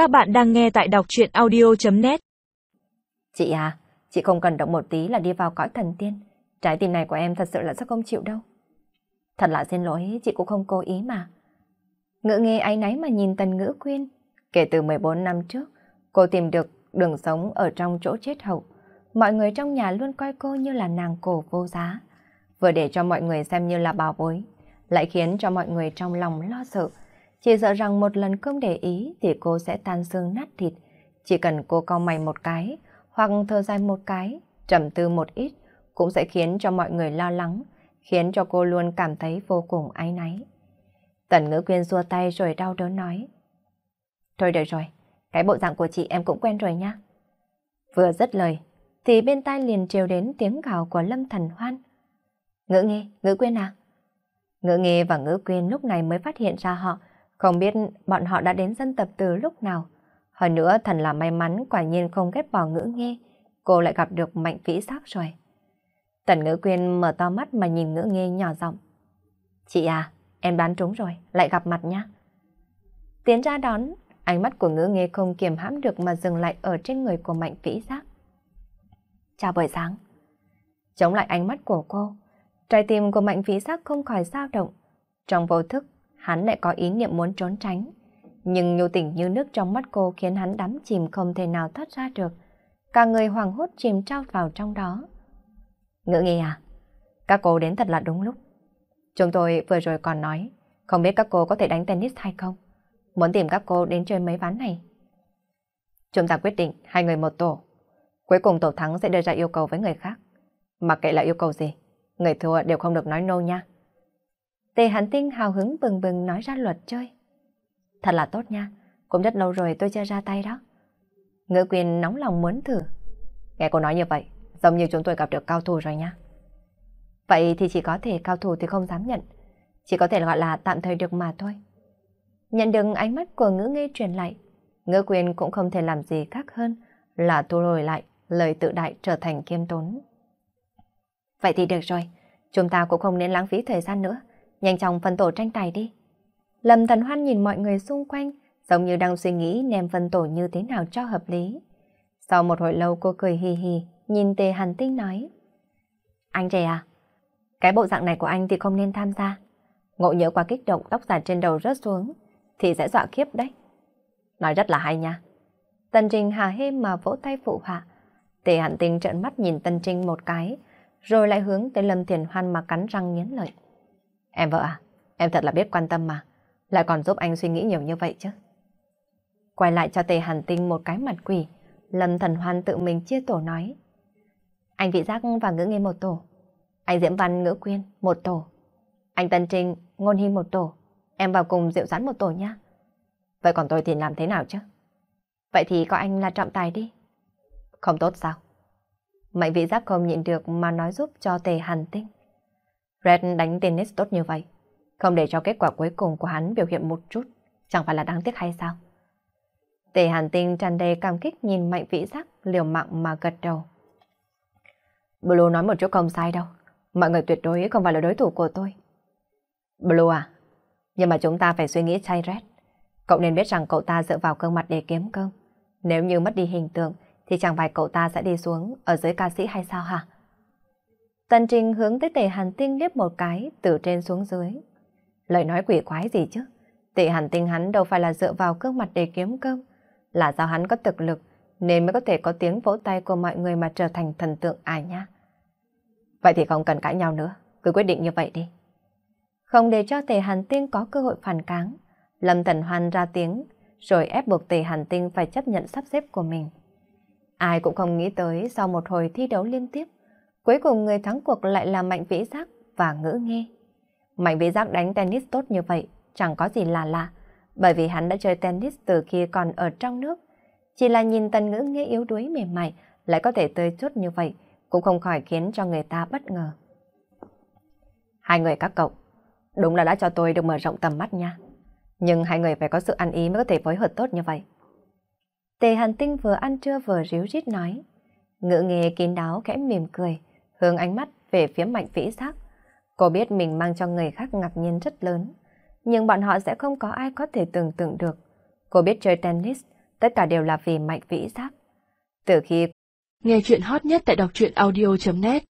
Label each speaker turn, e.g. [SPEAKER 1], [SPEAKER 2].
[SPEAKER 1] Các bạn đang nghe tại đọc chuyện audio.net
[SPEAKER 2] Chị à, chị không cần động một tí là đi vào cõi thần tiên. Trái tim này của em thật sự là rất không chịu đâu. Thật là xin lỗi, chị cũng không cố ý mà. Ngữ nghe áy náy mà nhìn tần ngữ quyên. Kể từ 14 năm trước, cô tìm được đường sống ở trong chỗ chết hậu. Mọi người trong nhà luôn coi cô như là nàng cổ vô giá. Vừa để cho mọi người xem như là bảo bối, lại khiến cho mọi người trong lòng lo sợ. Chỉ sợ rằng một lần không để ý thì cô sẽ tan xương nát thịt. Chỉ cần cô cau mày một cái, hoặc thở dài một cái, trầm tư một ít, cũng sẽ khiến cho mọi người lo lắng, khiến cho cô luôn cảm thấy vô cùng áy náy. Tần ngữ quyên xua tay rồi đau đớn nói. Thôi được rồi, cái bộ dạng của chị em cũng quen rồi nha. Vừa dứt lời, thì bên tai liền trêu đến tiếng gào của Lâm Thần Hoan. Ngữ nghe, ngữ quyên à? Ngữ nghe và ngữ quyên lúc này mới phát hiện ra họ, không biết bọn họ đã đến dân tập từ lúc nào. Hơn nữa thần là may mắn quả nhiên không ghét bỏ ngữ nghe, cô lại gặp được mạnh vĩ giác rồi. Tần ngữ quyên mở to mắt mà nhìn ngữ nghe nhỏ giọng. Chị à, em đoán trúng rồi, lại gặp mặt nhá. Tiến ra đón, ánh mắt của ngữ nghe không kiềm hãm được mà dừng lại ở trên người của mạnh vĩ giác. Chào buổi sáng. Chống lại ánh mắt của cô, trái tim của mạnh vĩ giác không khỏi dao động. Trong vô thức, hắn lại có ý niệm muốn trốn tránh. Nhưng nhu tình như nước trong mắt cô khiến hắn đắm chìm không thể nào thoát ra được. Cả người hoàng hốt chìm trao vào trong đó. Ngữ nghi à? Các cô đến thật là đúng lúc. Chúng tôi vừa rồi còn nói, không biết các cô có thể đánh tennis hay không? Muốn tìm các cô đến chơi mấy ván này. Chúng ta quyết định hai người một tổ. Cuối cùng tổ thắng sẽ đưa ra yêu cầu với người khác. Mặc kệ là yêu cầu gì, người thua đều không được nói nô no nha. Tề Hàn Tinh hào hứng bừng bừng nói ra luật chơi. Thật là tốt nha, cũng rất lâu rồi tôi chưa ra tay đó. Ngữ quyền nóng lòng muốn thử. Nghe cô nói như vậy, giống như chúng tôi gặp được cao thủ rồi nha. Vậy thì chỉ có thể cao thủ thì không dám nhận, chỉ có thể gọi là tạm thời được mà thôi. Nhận được ánh mắt của ngữ nghe truyền lại, ngữ quyền cũng không thể làm gì khác hơn là thu hồi lại lời tự đại trở thành kiêm tốn. Vậy thì được rồi, chúng ta cũng không nên lãng phí thời gian nữa nhanh chóng phân tổ tranh tài đi. Lâm Thần Hoan nhìn mọi người xung quanh, giống như đang suy nghĩ ném phân tổ như thế nào cho hợp lý. Sau một hồi lâu cô cười hì hì, nhìn Tề Hàn Tinh nói. Anh trẻ à, cái bộ dạng này của anh thì không nên tham gia. Ngộ nhớ qua kích động tóc dài trên đầu rớt xuống, thì sẽ dọa khiếp đấy. Nói rất là hay nha. Tần Trinh hà hê mà vỗ tay phụ họa. Tề Hàn Tinh trợn mắt nhìn Tần Trinh một cái, rồi lại hướng tới Lâm Thiền Hoan mà cắn răng nghiến lợi. Em vợ à, em thật là biết quan tâm mà, lại còn giúp anh suy nghĩ nhiều như vậy chứ. Quay lại cho Tề Hàn Tinh một cái mặt quỷ, Lâm Thần Hoan tự mình chia tổ nói. Anh Vị Giác và Ngữ Nghi một tổ, anh Diễm Văn Ngữ Quyên một tổ, anh Tân Trinh, Ngôn Hy một tổ, em vào cùng Diệu Sán một tổ nhá. Vậy còn tôi thì làm thế nào chứ? Vậy thì có anh là trọng tài đi. Không tốt sao? Mạnh vị giác không nhịn được mà nói giúp cho tề hàn tinh. Red đánh tennis tốt như vậy, không để cho kết quả cuối cùng của hắn biểu hiện một chút, chẳng phải là đáng tiếc hay sao? Tề Hàn Tinh tràn đầy cảm kích nhìn Mạnh Vĩ Giác liều mạng mà gật đầu. Blue nói một chút không sai đâu, mọi người tuyệt đối không phải là đối thủ của tôi. Blue à, nhưng mà chúng ta phải suy nghĩ chay Red. Cậu nên biết rằng cậu ta dựa vào gương mặt để kiếm cơm. Nếu như mất đi hình tượng thì chẳng phải cậu ta sẽ đi xuống ở dưới ca sĩ hay sao hả? Tần Trình hướng tới tề hàn tinh liếc một cái từ trên xuống dưới. Lời nói quỷ quái gì chứ? Tề hàn tinh hắn đâu phải là dựa vào gương mặt để kiếm cơm. Là do hắn có thực lực nên mới có thể có tiếng vỗ tay của mọi người mà trở thành thần tượng ai nhá. Vậy thì không cần cãi nhau nữa, cứ quyết định như vậy đi. Không để cho tề hàn tinh có cơ hội phản kháng, Lâm thần Hoan ra tiếng rồi ép buộc tề hàn tinh phải chấp nhận sắp xếp của mình. Ai cũng không nghĩ tới sau một hồi thi đấu liên tiếp, Cuối cùng người thắng cuộc lại là Mạnh Vĩ Giác và Ngữ Nghe. Mạnh Vĩ Giác đánh tennis tốt như vậy, chẳng có gì là lạ, bởi vì hắn đã chơi tennis từ khi còn ở trong nước. Chỉ là nhìn tần ngữ nghe yếu đuối mềm mại, lại có thể tơi chút như vậy, cũng không khỏi khiến cho người ta bất ngờ. Hai người các cậu, đúng là đã cho tôi được mở rộng tầm mắt nha. Nhưng hai người phải có sự ăn ý mới có thể phối hợp tốt như vậy. Tề Hàn Tinh vừa ăn trưa vừa ríu rít nói. Ngữ nghe kín đáo khẽ mỉm cười hướng ánh mắt về phía mạnh vĩ giác. Cô biết mình mang cho người khác ngạc nhiên rất lớn, nhưng bọn họ sẽ không có ai có thể tưởng tượng được. Cô biết chơi tennis, tất cả đều là vì mạnh vĩ giác. Từ khi
[SPEAKER 3] nghe chuyện hot nhất tại đọc truyện audio.net